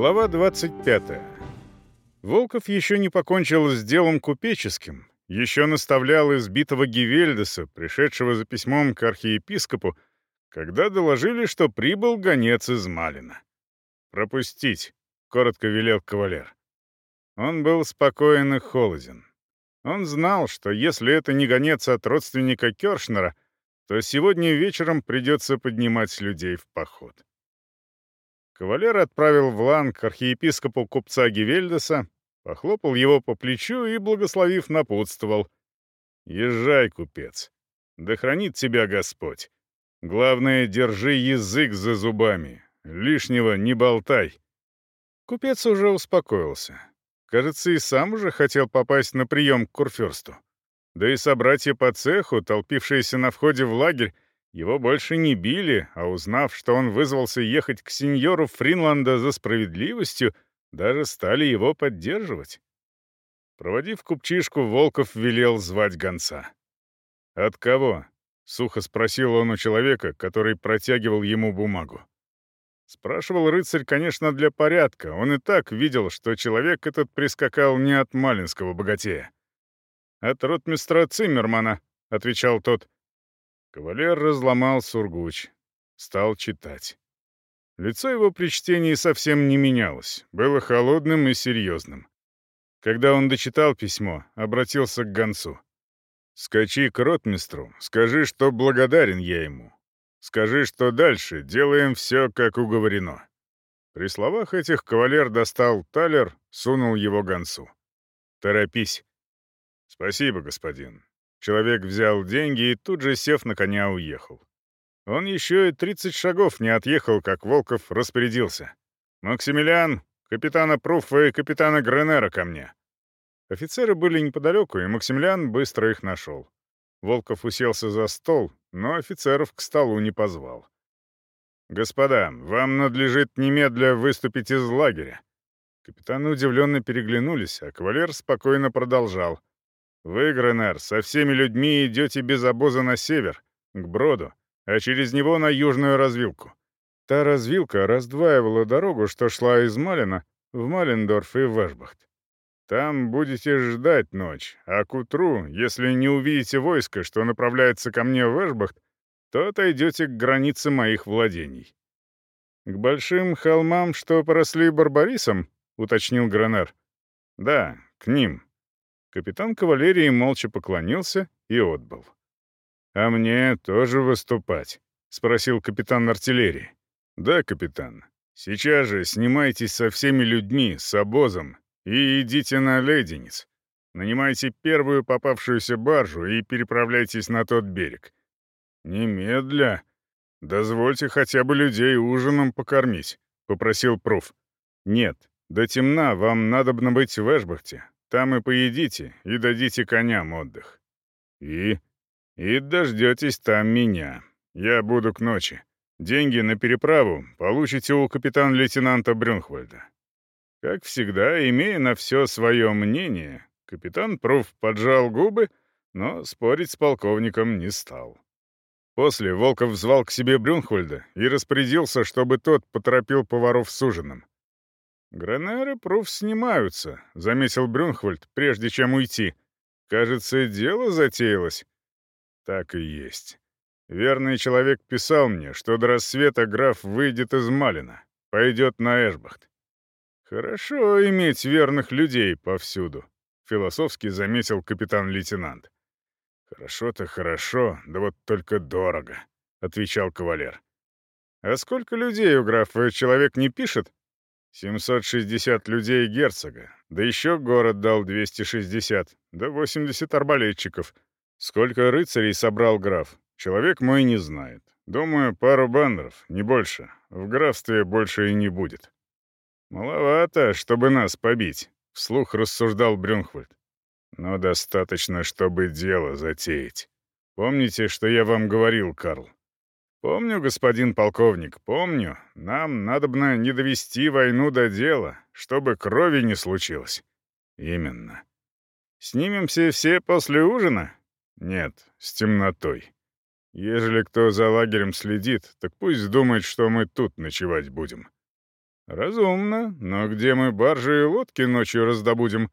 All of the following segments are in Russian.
Глава 25. Волков еще не покончил с делом купеческим, еще наставлял избитого Гевельдеса, пришедшего за письмом к архиепископу, когда доложили, что прибыл гонец из Малина. «Пропустить», — коротко велел кавалер. Он был спокоен и холоден. Он знал, что если это не гонец от родственника Кершнера, то сегодня вечером придется поднимать людей в поход. Кавалер отправил в Лан к архиепископу купца Гевельдеса, похлопал его по плечу и, благословив, напутствовал. «Езжай, купец. Да хранит тебя Господь. Главное, держи язык за зубами. Лишнего не болтай». Купец уже успокоился. Кажется, и сам уже хотел попасть на прием к Курфюрсту. Да и собратья по цеху, толпившиеся на входе в лагерь, его больше не били, а узнав, что он вызвался ехать к сеньору Фринланда за справедливостью, даже стали его поддерживать. Проводив купчишку, Волков велел звать гонца. «От кого?» — сухо спросил он у человека, который протягивал ему бумагу. Спрашивал рыцарь, конечно, для порядка. Он и так видел, что человек этот прискакал не от малинского богатея. «От ротмистра Циммермана», — отвечал тот. Кавалер разломал сургуч. Стал читать. Лицо его при чтении совсем не менялось, было холодным и серьезным. Когда он дочитал письмо, обратился к гонцу. «Скачи к ротмистру, скажи, что благодарен я ему. Скажи, что дальше делаем все, как уговорено». При словах этих кавалер достал талер, сунул его гонцу. «Торопись». «Спасибо, господин». Человек взял деньги и тут же, сев на коня, уехал. Он еще и 30 шагов не отъехал, как Волков распорядился. «Максимилиан, капитана Пруфа и капитана Гренера ко мне». Офицеры были неподалеку, и Максимилиан быстро их нашел. Волков уселся за стол, но офицеров к столу не позвал. «Господа, вам надлежит немедля выступить из лагеря». Капитаны удивленно переглянулись, а кавалер спокойно продолжал. «Вы, Гренер, со всеми людьми идете без обоза на север, к Броду, а через него на южную развилку. Та развилка раздваивала дорогу, что шла из Малина в Малендорф и в Эшбахт. Там будете ждать ночь, а к утру, если не увидите войско, что направляется ко мне в Эшбахт, то отойдете к границе моих владений. «К большим холмам, что поросли барбарисом?» — уточнил Гранер. «Да, к ним». Капитан кавалерии молча поклонился и отбыл. «А мне тоже выступать?» — спросил капитан артиллерии. «Да, капитан. Сейчас же снимайтесь со всеми людьми, с обозом, и идите на леденец. Нанимайте первую попавшуюся баржу и переправляйтесь на тот берег. Немедля. Дозвольте хотя бы людей ужином покормить», — попросил Пруф. «Нет, до темна вам надобно быть в Эшбахте. Там и поедите, и дадите коням отдых. И... и дождетесь там меня. Я буду к ночи. Деньги на переправу получите у капитан-лейтенанта Брюнхвальда. Как всегда, имея на все свое мнение, капитан Пруф поджал губы, но спорить с полковником не стал. После Волков звал к себе Брюнхвальда и распорядился, чтобы тот поторопил поваров с ужином. «Гранеры Пруф снимаются», — заметил Брюнхвальд, прежде чем уйти. «Кажется, дело затеялось». «Так и есть. Верный человек писал мне, что до рассвета граф выйдет из Малина, пойдет на Эшбахт. «Хорошо иметь верных людей повсюду», — философски заметил капитан-лейтенант. «Хорошо-то хорошо, да вот только дорого», — отвечал кавалер. «А сколько людей у графа человек не пишет?» «760 людей герцога, да еще город дал 260, да 80 арбалетчиков. Сколько рыцарей собрал граф, человек мой не знает. Думаю, пару баннеров, не больше. В графстве больше и не будет». «Маловато, чтобы нас побить», — вслух рассуждал Брюнхвальд. «Но достаточно, чтобы дело затеять. Помните, что я вам говорил, Карл?» «Помню, господин полковник, помню. Нам надобно не довести войну до дела, чтобы крови не случилось». «Именно». «Снимемся все после ужина?» «Нет, с темнотой. Ежели кто за лагерем следит, так пусть думает, что мы тут ночевать будем». «Разумно, но где мы баржи и лодки ночью раздобудем?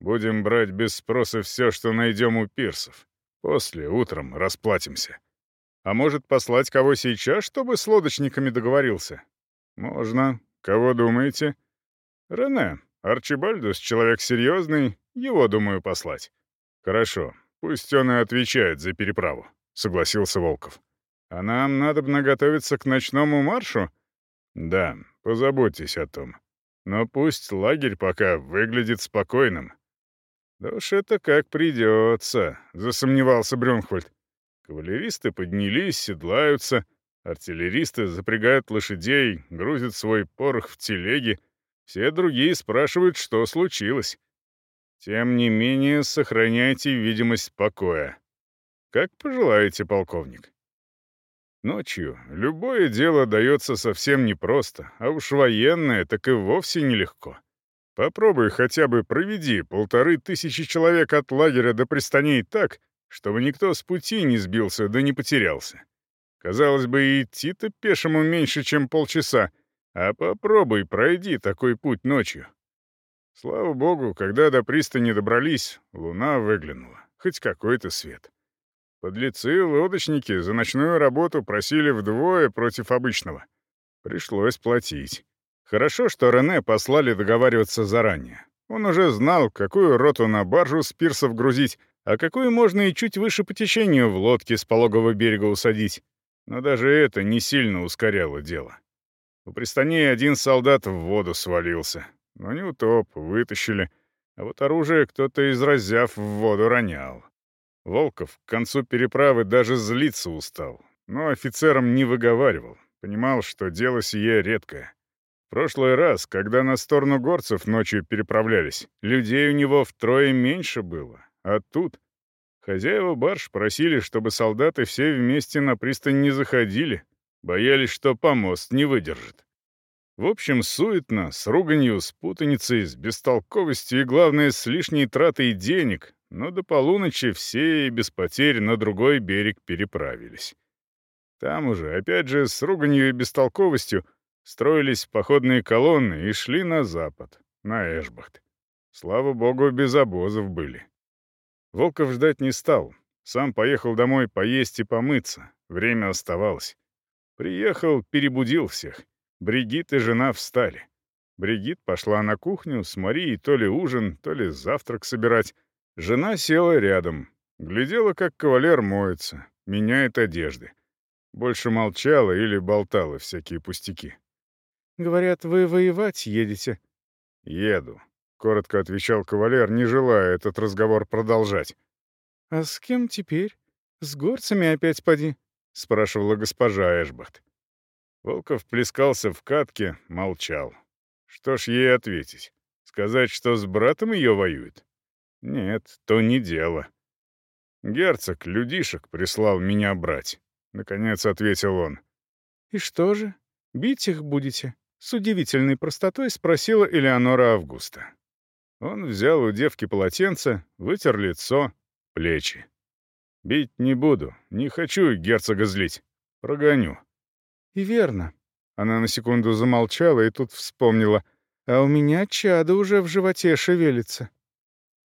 Будем брать без спроса все, что найдем у пирсов. После, утром, расплатимся. А может, послать кого сейчас, чтобы с лодочниками договорился? Можно. Кого думаете? Рене. Арчибальдус — человек серьезный, его, думаю, послать. Хорошо, пусть он и отвечает за переправу, — согласился Волков. А нам надо бы наготовиться к ночному маршу? Да, позаботьтесь о том. Но пусть лагерь пока выглядит спокойным. Да уж это как придется, — засомневался Брюнхвальд. Кавалеристы поднялись, седлаются, артиллеристы запрягают лошадей, грузят свой порох в телеги, все другие спрашивают, что случилось. Тем не менее, сохраняйте видимость покоя. Как пожелаете, полковник. Ночью любое дело дается совсем непросто, а уж военное так и вовсе нелегко. Попробуй хотя бы проведи полторы тысячи человек от лагеря до пристаней так, чтобы никто с пути не сбился да не потерялся. Казалось бы, идти-то пешему меньше, чем полчаса, а попробуй пройди такой путь ночью. Слава богу, когда до пристани добрались, луна выглянула, хоть какой-то свет. Подлецы-лодочники за ночную работу просили вдвое против обычного. Пришлось платить. Хорошо, что Рене послали договариваться заранее. Он уже знал, какую роту на баржу с пирсов грузить, а какую можно и чуть выше по течению в лодке с пологого берега усадить. Но даже это не сильно ускоряло дело. У пристани один солдат в воду свалился. Но не утоп, вытащили. А вот оружие кто-то из разяв в воду ронял. Волков к концу переправы даже злиться устал. Но офицерам не выговаривал. Понимал, что дело сие редкое. В прошлый раз, когда на сторону горцев ночью переправлялись, людей у него втрое меньше было. А тут хозяева барж просили, чтобы солдаты все вместе на пристань не заходили, боялись, что помост не выдержит. В общем, суетно, с руганью, с путаницей, с бестолковостью и, главное, с лишней тратой денег, но до полуночи все и без потерь на другой берег переправились. Там уже, опять же, с руганью и бестолковостью строились походные колонны и шли на запад, на Эшбахт. Слава богу, без обозов были. Волков ждать не стал. Сам поехал домой поесть и помыться. Время оставалось. Приехал, перебудил всех. Бригит и жена встали. Бригит пошла на кухню с Марией то ли ужин, то ли завтрак собирать. Жена села рядом. Глядела, как кавалер моется, меняет одежды. Больше молчала или болтала всякие пустяки. «Говорят, вы воевать едете?» «Еду», — коротко отвечал кавалер, не желая этот разговор продолжать. «А с кем теперь? С горцами опять поди?» — спрашивала госпожа Эшбахт. Волков плескался в катке, молчал. Что ж ей ответить? Сказать, что с братом ее воюет? Нет, то не дело. Герцог людишек прислал меня брать. Наконец ответил он. «И что же? Бить их будете?» С удивительной простотой спросила Элеонора Августа. Он взял у девки полотенце, вытер лицо, плечи. «Бить не буду, не хочу герцога злить. Прогоню». «И верно». Она на секунду замолчала и тут вспомнила. «А у меня чадо уже в животе шевелится».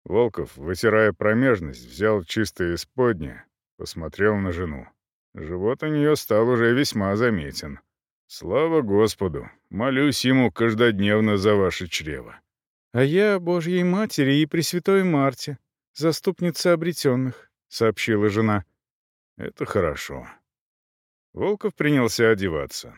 Волков, вытирая промежность, взял чистое исподнее, посмотрел на жену. Живот у нее стал уже весьма заметен. «Слава Господу! Молюсь ему каждодневно за ваше чрево. «А я Божьей Матери и Пресвятой Марте, заступница обретенных», — сообщила жена. «Это хорошо». Волков принялся одеваться.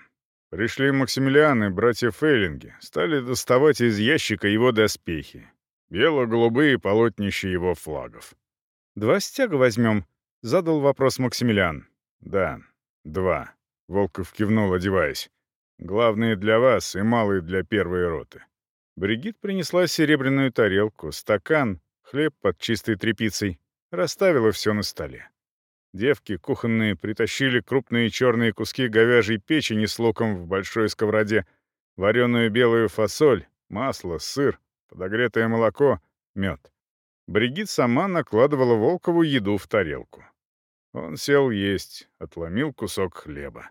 Пришли Максимилиан и братья Фейлинги, стали доставать из ящика его доспехи. Бело-голубые полотнища его флагов. «Два стяга возьмем?» — задал вопрос Максимилиан. «Да, два», — Волков кивнул, одеваясь. «Главные для вас и малые для первой роты». Бригит принесла серебряную тарелку, стакан, хлеб под чистой тряпицей, расставила все на столе. Девки кухонные притащили крупные черные куски говяжьей печени с луком в большой сковороде, вареную белую фасоль, масло, сыр, подогретое молоко, мед. Бригит сама накладывала Волкову еду в тарелку. Он сел есть, отломил кусок хлеба.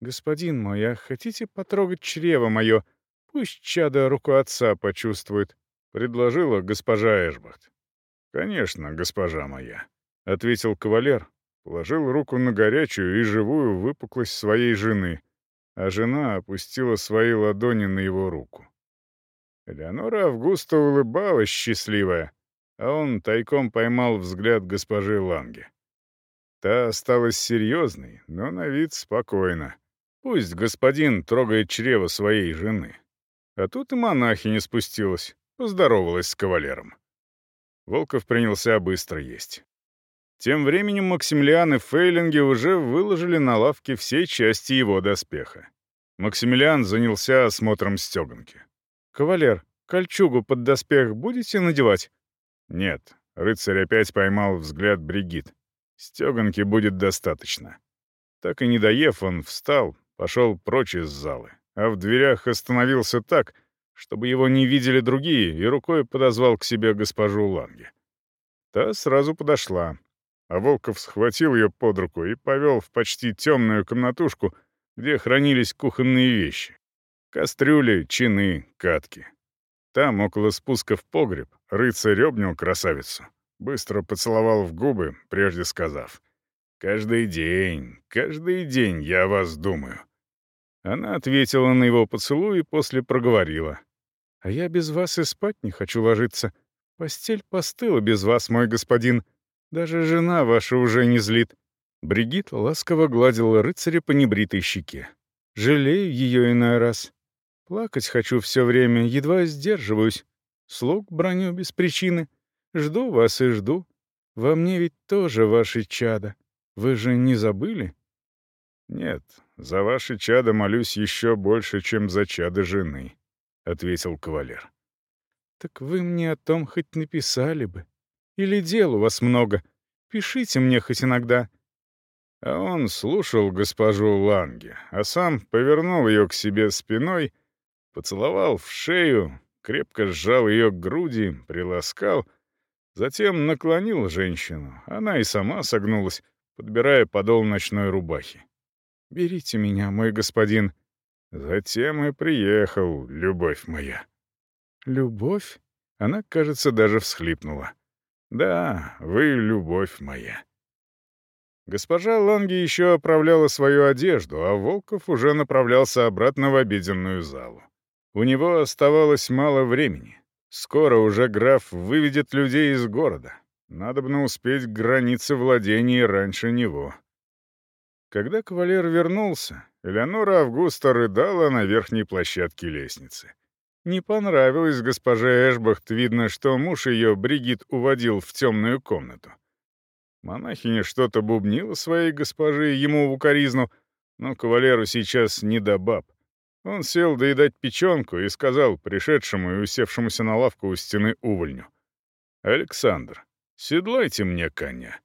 «Господин мой, а хотите потрогать чрево мое? Пусть чадо руку отца почувствует», — предложила госпожа Эшбахт. «Конечно, госпожа моя», — ответил кавалер, положил руку на горячую и живую выпуклость своей жены, а жена опустила свои ладони на его руку. Элеонора Августа улыбалась счастливая, а он тайком поймал взгляд госпожи Ланге. Та осталась серьезной, но на вид спокойно. Пусть господин трогает чрево своей жены. А тут и монахиня спустилась, поздоровалась с кавалером. Волков принялся быстро есть. Тем временем Максимилиан и Фейлинги уже выложили на лавке все части его доспеха. Максимилиан занялся осмотром стеганки. «Кавалер, кольчугу под доспех будете надевать?» «Нет», — рыцарь опять поймал взгляд Бригит. «Стеганки будет достаточно». Так и не доев, он встал, пошел прочь из залы, а в дверях остановился так, чтобы его не видели другие, и рукой подозвал к себе госпожу Ланге. Та сразу подошла, а Волков схватил ее под руку и повел в почти темную комнатушку, где хранились кухонные вещи. Кастрюли, чины, катки. Там, около спуска в погреб, рыцарь обнял красавицу. Быстро поцеловал в губы, прежде сказав, «Каждый день, каждый день я вас думаю». Она ответила на его поцелуй и после проговорила. А я без вас и спать не хочу ложиться. Постель постыла без вас, мой господин. Даже жена ваша уже не злит». Бригит ласково гладила рыцаря по небритой щеке. «Жалею ее иной раз. Плакать хочу все время, едва сдерживаюсь. Слуг броню без причины. Жду вас и жду. Во мне ведь тоже ваши чада. Вы же не забыли?» «Нет, за ваши чада молюсь еще больше, чем за чада жены», — ответил кавалер. «Так вы мне о том хоть написали бы. Или дел у вас много. Пишите мне хоть иногда». А он слушал госпожу Ланге, а сам повернул ее к себе спиной, поцеловал в шею, крепко сжал ее к груди, приласкал, затем наклонил женщину. Она и сама согнулась, подбирая подол ночной рубахи. «Берите меня, мой господин», Затем и приехал, любовь моя. Любовь? Она, кажется, даже всхлипнула. Да, вы любовь моя. Госпожа Ланги еще оправляла свою одежду, а Волков уже направлялся обратно в обеденную залу. У него оставалось мало времени. Скоро уже граф выведет людей из города. Надо бы успеть к границе владений раньше него. Когда кавалер вернулся, Элеонора Августа рыдала на верхней площадке лестницы. Не понравилось госпоже Эшбахт, видно, что муж ее, Бригит, уводил в темную комнату. Монахиня что-то бубнила своей госпоже ему в укоризну, но кавалеру сейчас не до баб. Он сел доедать печенку и сказал пришедшему и усевшемуся на лавку у стены увольню. «Александр, седлайте мне коня».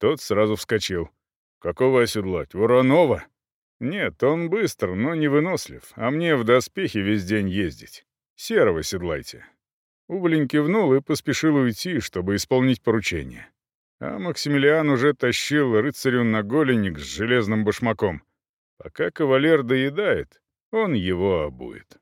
Тот сразу вскочил. «Какого оседлать? Воронова?» «Нет, он быстр, но не вынослив, а мне в доспехе весь день ездить. Серого седлайте». Ублень кивнул и поспешил уйти, чтобы исполнить поручение. А Максимилиан уже тащил рыцарю на голенник с железным башмаком. Пока кавалер доедает, он его обует.